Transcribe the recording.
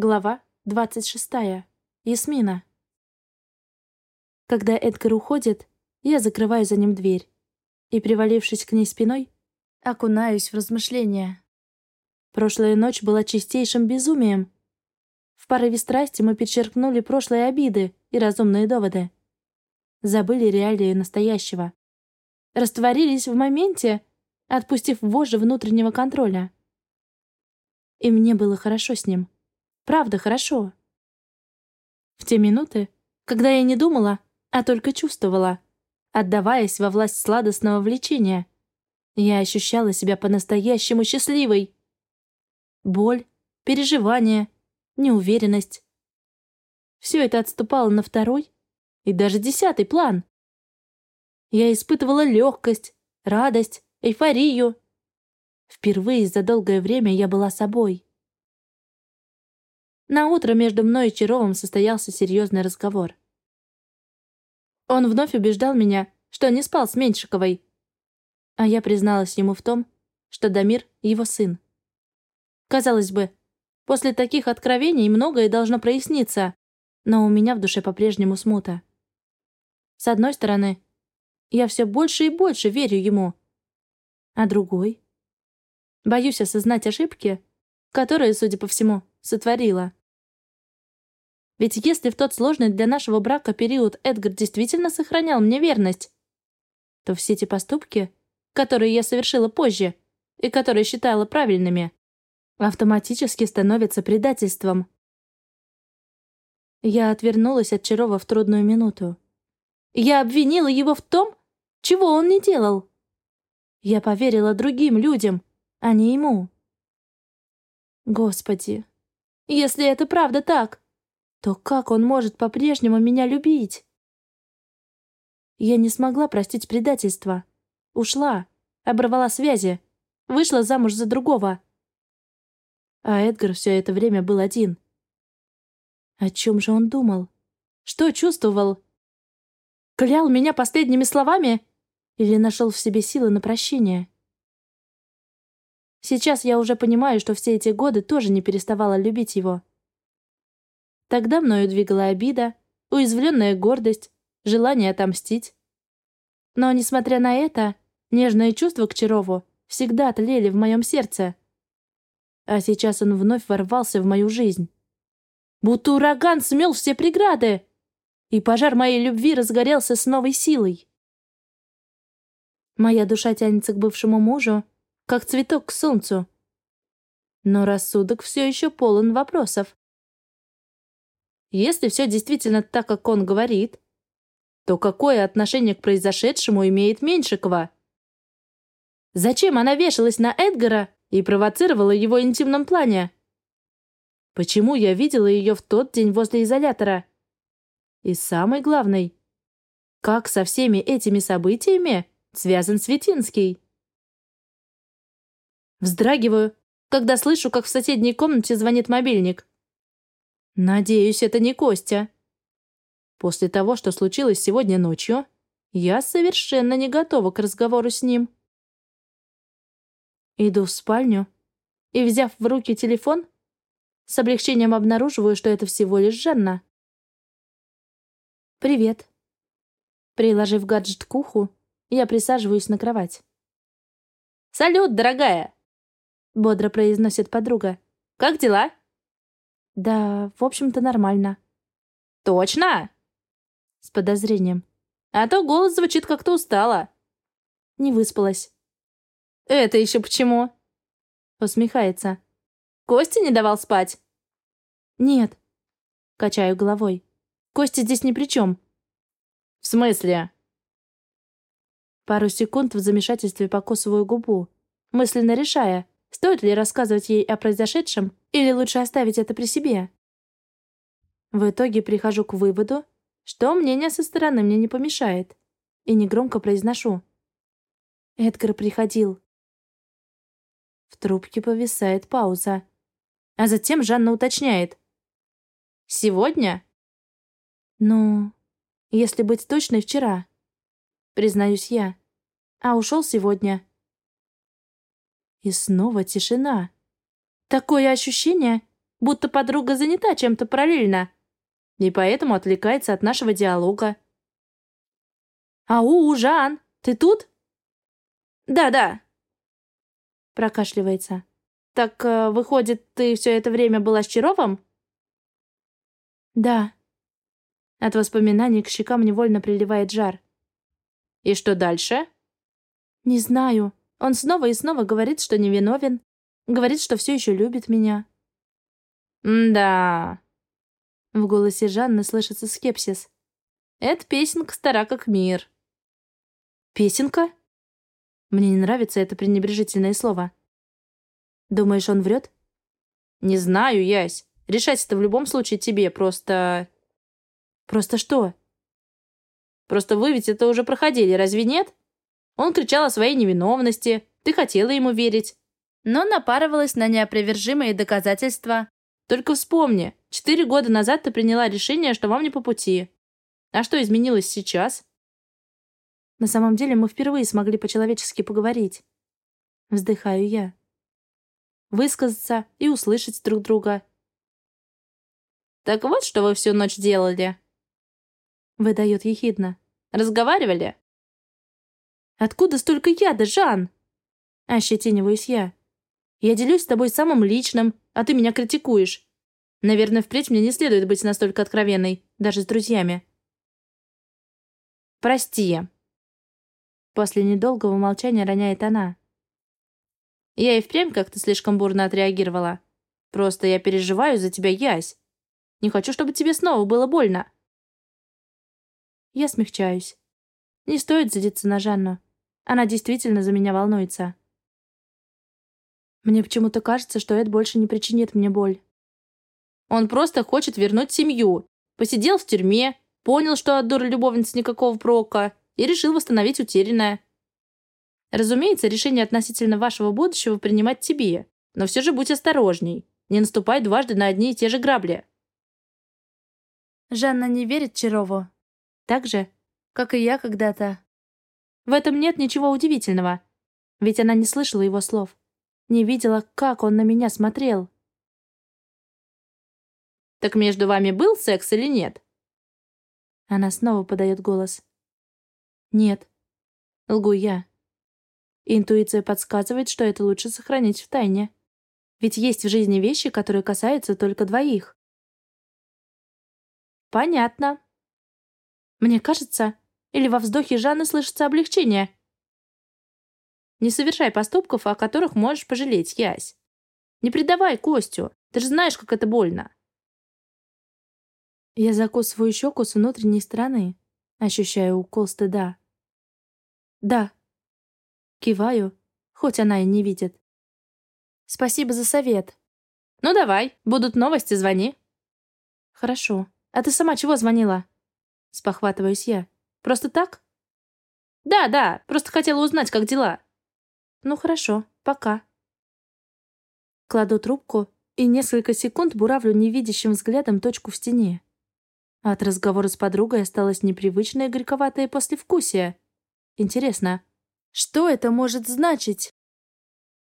Глава 26. Ясмина. Когда Эдгар уходит, я закрываю за ним дверь и, привалившись к ней спиной, окунаюсь в размышления. Прошлая ночь была чистейшим безумием. В порыве страсти мы подчеркнули прошлые обиды и разумные доводы. Забыли реалии настоящего. Растворились в моменте, отпустив вожжи внутреннего контроля. И мне было хорошо с ним. Правда, хорошо. В те минуты, когда я не думала, а только чувствовала, отдаваясь во власть сладостного влечения, я ощущала себя по-настоящему счастливой. Боль, переживания, неуверенность. Все это отступало на второй и даже десятый план. Я испытывала легкость, радость, эйфорию. Впервые за долгое время я была собой. На утро между мной и Чаровым состоялся серьезный разговор. Он вновь убеждал меня, что не спал с Меньшиковой. А я призналась ему в том, что Дамир — его сын. Казалось бы, после таких откровений многое должно проясниться, но у меня в душе по-прежнему смута. С одной стороны, я все больше и больше верю ему, а другой? Боюсь осознать ошибки, которые, судя по всему, сотворила. Ведь если в тот сложный для нашего брака период Эдгар действительно сохранял мне верность, то все эти поступки, которые я совершила позже и которые считала правильными, автоматически становятся предательством. Я отвернулась от Чарова в трудную минуту. Я обвинила его в том, чего он не делал. Я поверила другим людям, а не ему. Господи, если это правда так, то как он может по-прежнему меня любить? Я не смогла простить предательство. Ушла, оборвала связи, вышла замуж за другого. А Эдгар все это время был один. О чем же он думал? Что чувствовал? Клял меня последними словами? Или нашел в себе силы на прощение? Сейчас я уже понимаю, что все эти годы тоже не переставала любить его. Тогда мною двигала обида, уязвленная гордость, желание отомстить. Но, несмотря на это, нежные чувства к Чарову всегда тлели в моем сердце. А сейчас он вновь ворвался в мою жизнь. Будто ураган смел все преграды, и пожар моей любви разгорелся с новой силой. Моя душа тянется к бывшему мужу, как цветок к солнцу. Но рассудок все еще полон вопросов. Если все действительно так, как он говорит, то какое отношение к произошедшему имеет Меньшикова? Зачем она вешалась на Эдгара и провоцировала его интимном плане? Почему я видела ее в тот день возле изолятора? И самый главный, как со всеми этими событиями связан Светинский? Вздрагиваю, когда слышу, как в соседней комнате звонит мобильник. Надеюсь, это не Костя. После того, что случилось сегодня ночью, я совершенно не готова к разговору с ним. Иду в спальню и, взяв в руки телефон, с облегчением обнаруживаю, что это всего лишь Жанна. «Привет». Приложив гаджет к уху, я присаживаюсь на кровать. «Салют, дорогая!» — бодро произносит подруга. «Как дела?» Да, в общем-то, нормально. Точно? С подозрением. А то голос звучит как-то устало. Не выспалась. Это еще почему? Усмехается. Костя не давал спать? Нет. Качаю головой. Костя здесь ни при чем. В смысле? Пару секунд в замешательстве покусываю губу, мысленно решая, Стоит ли рассказывать ей о произошедшем, или лучше оставить это при себе? В итоге прихожу к выводу, что мнение со стороны мне не помешает, и негромко произношу. Эдгар приходил. В трубке повисает пауза. А затем Жанна уточняет. «Сегодня?» «Ну, если быть точной, вчера», — признаюсь я. «А ушел сегодня». И снова тишина. Такое ощущение, будто подруга занята чем-то параллельно, и поэтому отвлекается от нашего диалога. «Ау, Жан, ты тут?» «Да-да», — прокашливается. «Так, э, выходит, ты все это время была с Чаровым?» «Да». От воспоминаний к щекам невольно приливает жар. «И что дальше?» «Не знаю. Он снова и снова говорит, что невиновен. Говорит, что все еще любит меня». «Да...» В голосе Жанны слышится скепсис. «Эта песенка стара как мир». «Песенка?» Мне не нравится это пренебрежительное слово. Думаешь, он врет? Не знаю, Ясь. Решать это в любом случае тебе, просто... Просто что? Просто вы ведь это уже проходили, разве нет? Он кричал о своей невиновности, ты хотела ему верить. Но напарывалась на неопровержимые доказательства. Только вспомни, четыре года назад ты приняла решение, что вам не по пути. А что изменилось сейчас? На самом деле мы впервые смогли по-человечески поговорить. Вздыхаю я. Высказаться и услышать друг друга. «Так вот, что вы всю ночь делали?» Выдает ехидно. «Разговаривали?» «Откуда столько яда, Жан?» Ощетиниваюсь я. «Я делюсь с тобой самым личным, а ты меня критикуешь. Наверное, впредь мне не следует быть настолько откровенной, даже с друзьями». «Прости», После недолгого молчания роняет она. Я и впрямь как-то слишком бурно отреагировала. Просто я переживаю за тебя, Ясь. Не хочу, чтобы тебе снова было больно. Я смягчаюсь. Не стоит злиться на Жанну. Она действительно за меня волнуется. Мне почему-то кажется, что Эд больше не причинит мне боль. Он просто хочет вернуть семью. Посидел в тюрьме, понял, что от дуры любовницы никакого прока, и решил восстановить утерянное. Разумеется, решение относительно вашего будущего принимать тебе, но все же будь осторожней. Не наступай дважды на одни и те же грабли. Жанна не верит Чарову. Так же, как и я когда-то. В этом нет ничего удивительного. Ведь она не слышала его слов. Не видела, как он на меня смотрел. «Так между вами был секс или нет?» Она снова подает голос. Нет. Лгу я. Интуиция подсказывает, что это лучше сохранить в тайне. Ведь есть в жизни вещи, которые касаются только двоих. Понятно. Мне кажется, или во вздохе Жанны слышится облегчение. Не совершай поступков, о которых можешь пожалеть, Ясь. Не предавай Костю, ты же знаешь, как это больно. Я закусываю щеку с внутренней стороны, ощущая укол стыда. «Да». Киваю, хоть она и не видит. «Спасибо за совет». «Ну давай, будут новости, звони». «Хорошо. А ты сама чего звонила?» Спохватываюсь я. «Просто так?» «Да, да, просто хотела узнать, как дела». «Ну хорошо, пока». Кладу трубку и несколько секунд буравлю невидящим взглядом точку в стене. От разговора с подругой осталось непривычное горьковатое послевкусие. Интересно, что это может значить?